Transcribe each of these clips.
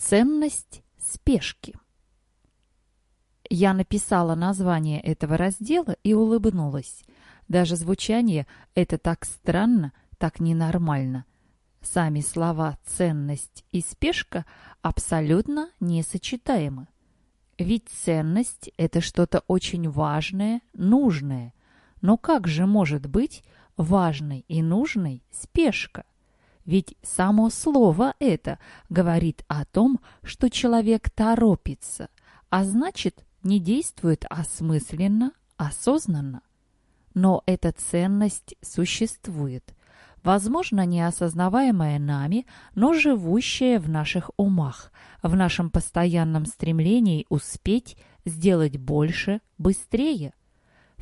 Ценность спешки. Я написала название этого раздела и улыбнулась. Даже звучание это так странно, так ненормально. Сами слова «ценность» и «спешка» абсолютно несочетаемы. Ведь ценность – это что-то очень важное, нужное. Но как же может быть важной и нужной спешка? Ведь само слово это говорит о том, что человек торопится, а значит, не действует осмысленно, осознанно. Но эта ценность существует, возможно, неосознаваемая нами, но живущая в наших умах, в нашем постоянном стремлении успеть сделать больше, быстрее.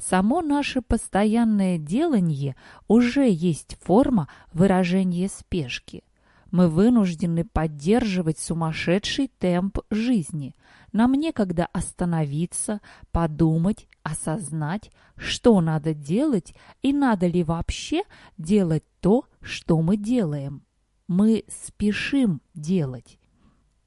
Само наше постоянное делание уже есть форма выражения спешки. Мы вынуждены поддерживать сумасшедший темп жизни. Нам некогда остановиться, подумать, осознать, что надо делать и надо ли вообще делать то, что мы делаем. Мы спешим делать.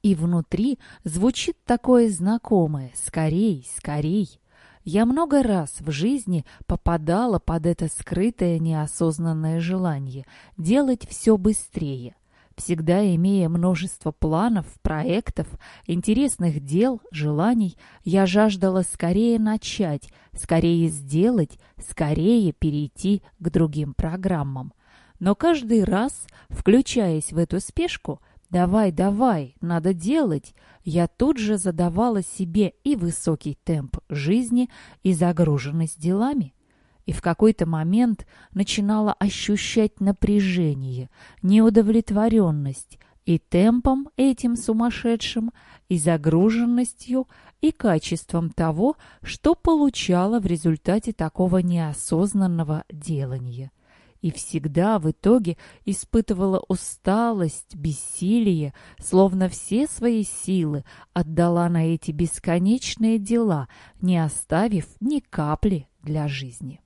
И внутри звучит такое знакомое «скорей, скорей». Я много раз в жизни попадала под это скрытое неосознанное желание делать все быстрее. Всегда имея множество планов, проектов, интересных дел, желаний, я жаждала скорее начать, скорее сделать, скорее перейти к другим программам. Но каждый раз, включаясь в эту спешку, «давай, давай, надо делать», я тут же задавала себе и высокий темп жизни, и загруженность делами. И в какой-то момент начинала ощущать напряжение, неудовлетворенность и темпом этим сумасшедшим, и загруженностью, и качеством того, что получала в результате такого неосознанного делания и всегда в итоге испытывала усталость, бессилие, словно все свои силы отдала на эти бесконечные дела, не оставив ни капли для жизни.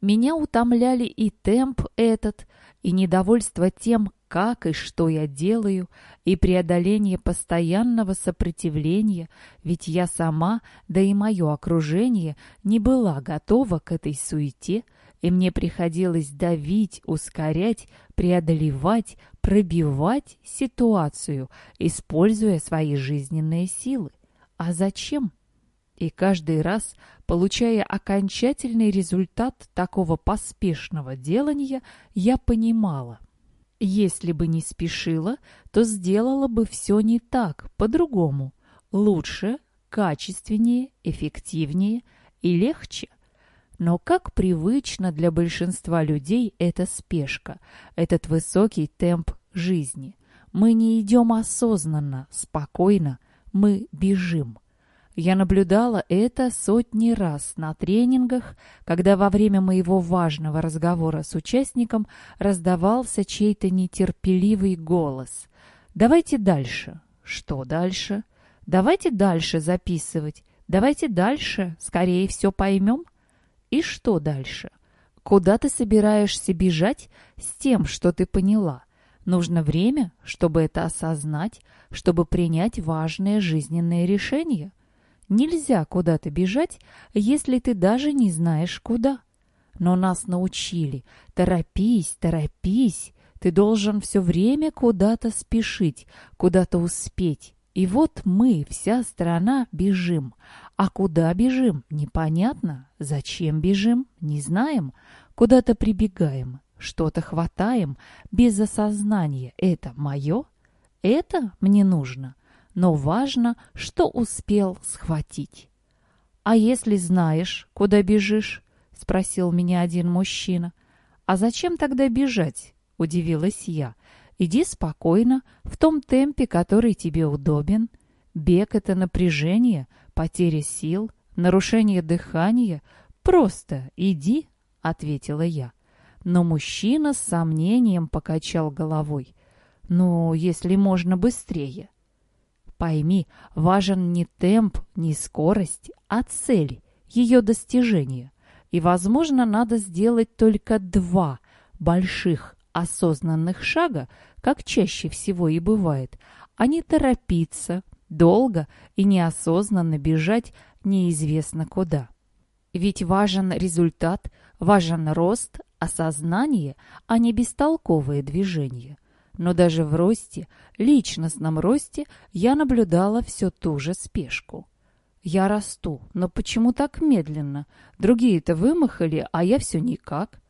Меня утомляли и темп этот, и недовольство тем, как и что я делаю, и преодоление постоянного сопротивления, ведь я сама, да и мое окружение, не была готова к этой суете, и мне приходилось давить, ускорять, преодолевать, пробивать ситуацию, используя свои жизненные силы. А зачем? И каждый раз, получая окончательный результат такого поспешного делания, я понимала, если бы не спешила, то сделала бы все не так, по-другому, лучше, качественнее, эффективнее и легче – но как привычно для большинства людей эта спешка, этот высокий темп жизни. Мы не идем осознанно, спокойно, мы бежим. Я наблюдала это сотни раз на тренингах, когда во время моего важного разговора с участником раздавался чей-то нетерпеливый голос. «Давайте дальше». «Что дальше?» «Давайте дальше записывать. Давайте дальше. Скорее все поймем». И что дальше? Куда ты собираешься бежать с тем, что ты поняла? Нужно время, чтобы это осознать, чтобы принять важное жизненное решение. Нельзя куда-то бежать, если ты даже не знаешь куда. Но нас научили. Торопись, торопись. Ты должен все время куда-то спешить, куда-то успеть. И вот мы, вся страна, бежим. А куда бежим, непонятно. Зачем бежим, не знаем. Куда-то прибегаем, что-то хватаем, без осознания. Это мое? Это мне нужно. Но важно, что успел схватить. «А если знаешь, куда бежишь?» — спросил меня один мужчина. «А зачем тогда бежать?» — удивилась я. Иди спокойно, в том темпе, который тебе удобен. Бег — это напряжение, потеря сил, нарушение дыхания. Просто иди, — ответила я. Но мужчина с сомнением покачал головой. Ну, если можно быстрее. Пойми, важен не темп, не скорость, а цель, ее достижение. И, возможно, надо сделать только два больших осознанных шага, как чаще всего и бывает, а не торопиться, долго и неосознанно бежать неизвестно куда. Ведь важен результат, важен рост, осознание, а не бестолковые движения. Но даже в росте, личностном росте, я наблюдала все ту же спешку. Я расту, но почему так медленно? Другие-то вымахали, а я все никак.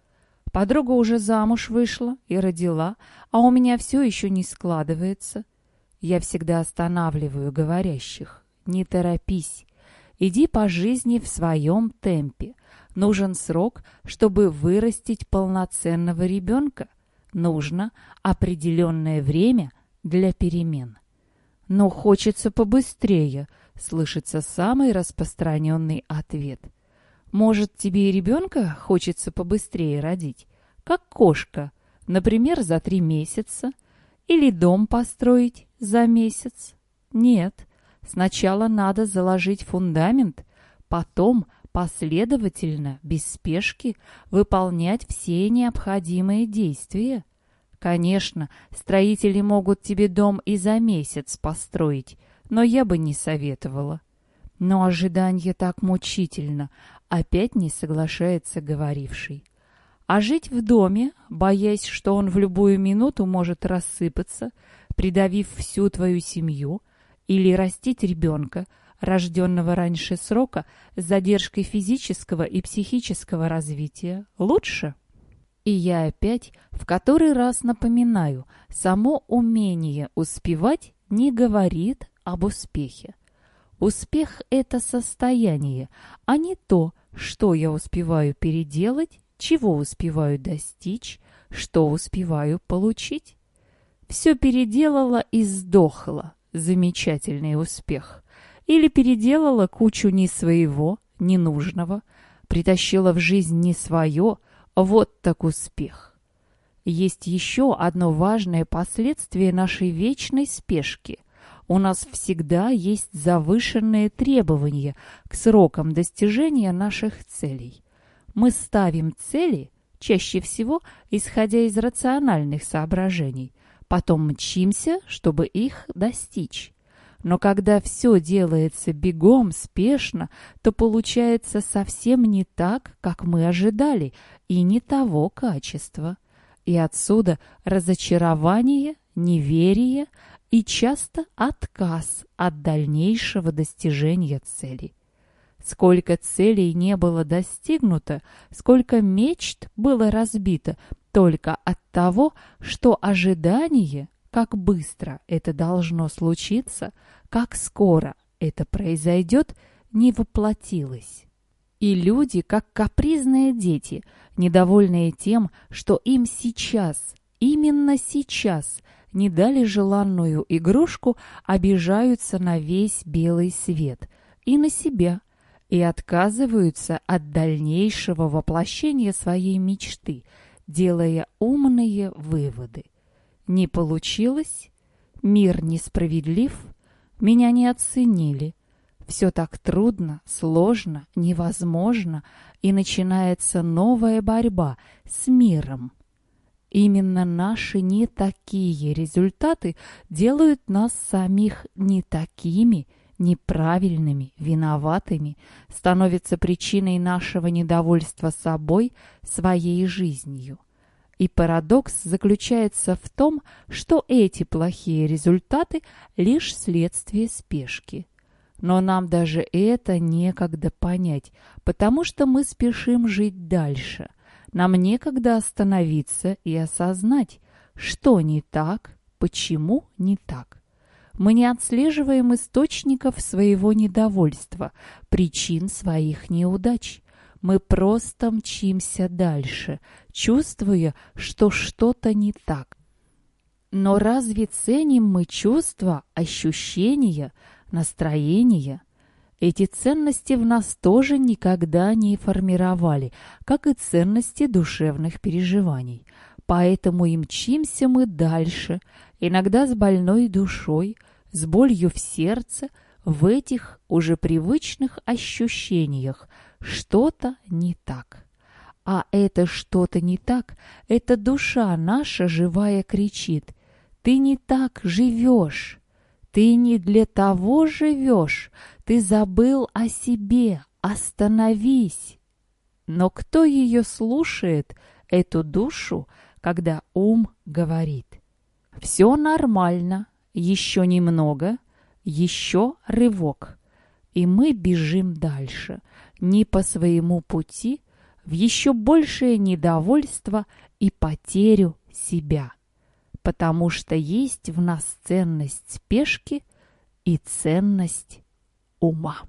Подруга уже замуж вышла и родила, а у меня все еще не складывается. Я всегда останавливаю говорящих. Не торопись. Иди по жизни в своем темпе. Нужен срок, чтобы вырастить полноценного ребенка. Нужно определенное время для перемен. Но хочется побыстрее — слышится самый распространенный ответ. Может, тебе и ребенка хочется побыстрее родить, как кошка, например, за три месяца, или дом построить за месяц? Нет, сначала надо заложить фундамент, потом последовательно, без спешки, выполнять все необходимые действия. Конечно, строители могут тебе дом и за месяц построить, но я бы не советовала. Но ожидание так мучительно, опять не соглашается говоривший. А жить в доме, боясь, что он в любую минуту может рассыпаться, придавив всю твою семью, или растить ребенка, рожденного раньше срока, с задержкой физического и психического развития, лучше? И я опять в который раз напоминаю, само умение успевать не говорит об успехе. Успех — это состояние, а не то, что я успеваю переделать, чего успеваю достичь, что успеваю получить. Все переделала и сдохла. Замечательный успех. Или переделала кучу не своего, ненужного, притащила в жизнь не свое, вот так успех. Есть еще одно важное последствие нашей вечной спешки — у нас всегда есть завышенные требования к срокам достижения наших целей. Мы ставим цели, чаще всего исходя из рациональных соображений, потом мчимся, чтобы их достичь. Но когда все делается бегом, спешно, то получается совсем не так, как мы ожидали, и не того качества. И отсюда разочарование, неверие, и часто отказ от дальнейшего достижения цели. Сколько целей не было достигнуто, сколько мечт было разбито только от того, что ожидание, как быстро это должно случиться, как скоро это произойдет, не воплотилось. И люди, как капризные дети, недовольные тем, что им сейчас, именно сейчас – не дали желанную игрушку, обижаются на весь белый свет и на себя, и отказываются от дальнейшего воплощения своей мечты, делая умные выводы. Не получилось? Мир несправедлив? Меня не оценили. Все так трудно, сложно, невозможно, и начинается новая борьба с миром. Именно наши не такие результаты делают нас самих не такими, неправильными, виноватыми, становятся причиной нашего недовольства собой, своей жизнью. И парадокс заключается в том, что эти плохие результаты – лишь следствие спешки. Но нам даже это некогда понять, потому что мы спешим жить дальше – нам некогда остановиться и осознать, что не так, почему не так. Мы не отслеживаем источников своего недовольства, причин своих неудач. Мы просто мчимся дальше, чувствуя, что что-то не так. Но разве ценим мы чувства, ощущения, настроения? Эти ценности в нас тоже никогда не формировали, как и ценности душевных переживаний. Поэтому и мчимся мы дальше, иногда с больной душой, с болью в сердце, в этих уже привычных ощущениях. Что-то не так. А это что-то не так, это душа наша живая кричит. Ты не так живешь. Ты не для того живешь, ты забыл о себе, остановись. Но кто ее слушает, эту душу, когда ум говорит? Все нормально, еще немного, еще рывок. И мы бежим дальше, не по своему пути, в еще большее недовольство и потерю себя. Потому что есть в нас ценность спешки и ценность ума.